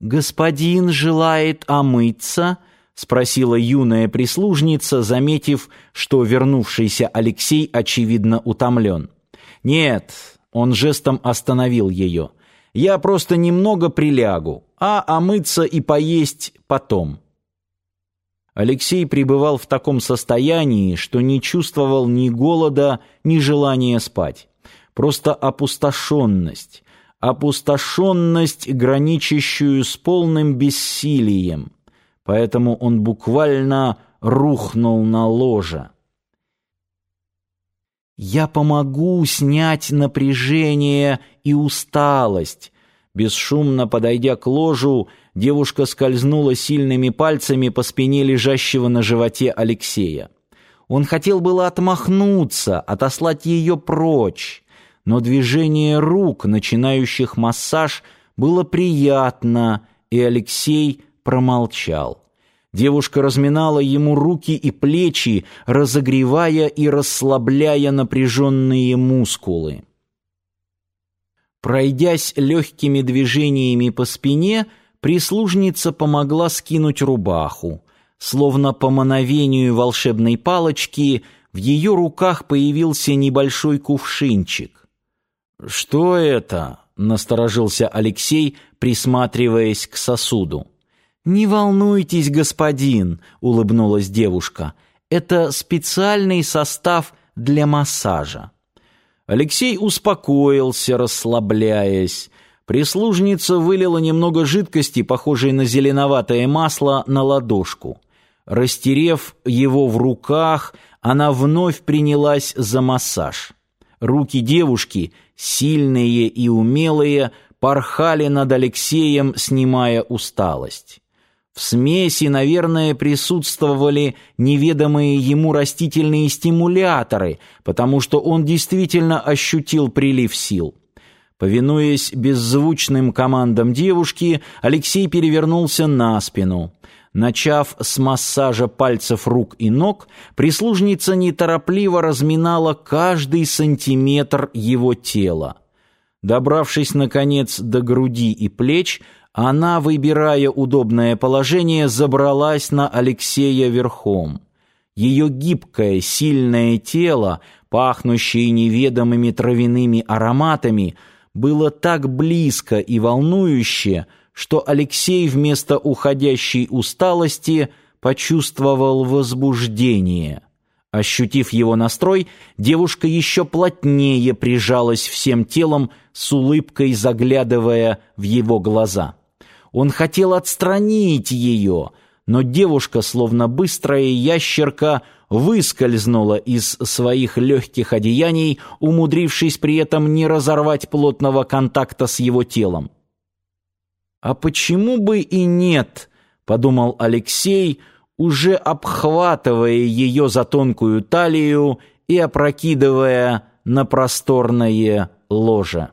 «Господин желает омыться?» — спросила юная прислужница, заметив, что вернувшийся Алексей, очевидно, утомлен. «Нет», — он жестом остановил ее, — «я просто немного прилягу, а омыться и поесть потом». Алексей пребывал в таком состоянии, что не чувствовал ни голода, ни желания спать. Просто опустошенность, опустошенность, граничащую с полным бессилием. Поэтому он буквально рухнул на ложе. «Я помогу снять напряжение и усталость», Бесшумно подойдя к ложу, девушка скользнула сильными пальцами по спине лежащего на животе Алексея. Он хотел было отмахнуться, отослать ее прочь, но движение рук, начинающих массаж, было приятно, и Алексей промолчал. Девушка разминала ему руки и плечи, разогревая и расслабляя напряженные мускулы. Пройдясь легкими движениями по спине, прислужница помогла скинуть рубаху. Словно по мановению волшебной палочки в ее руках появился небольшой кувшинчик. «Что это?» — насторожился Алексей, присматриваясь к сосуду. «Не волнуйтесь, господин», — улыбнулась девушка. «Это специальный состав для массажа». Алексей успокоился, расслабляясь. Прислужница вылила немного жидкости, похожей на зеленоватое масло, на ладошку. Растерев его в руках, она вновь принялась за массаж. Руки девушки, сильные и умелые, порхали над Алексеем, снимая усталость. В смеси, наверное, присутствовали неведомые ему растительные стимуляторы, потому что он действительно ощутил прилив сил. Повинуясь беззвучным командам девушки, Алексей перевернулся на спину. Начав с массажа пальцев рук и ног, прислужница неторопливо разминала каждый сантиметр его тела. Добравшись, наконец, до груди и плеч, она, выбирая удобное положение, забралась на Алексея верхом. Ее гибкое, сильное тело, пахнущее неведомыми травяными ароматами, было так близко и волнующе, что Алексей вместо уходящей усталости почувствовал возбуждение. Ощутив его настрой, девушка еще плотнее прижалась всем телом, с улыбкой заглядывая в его глаза. Он хотел отстранить ее, но девушка, словно быстрая ящерка, выскользнула из своих легких одеяний, умудрившись при этом не разорвать плотного контакта с его телом. «А почему бы и нет?» — подумал Алексей, уже обхватывая ее за тонкую талию и опрокидывая на просторное ложе.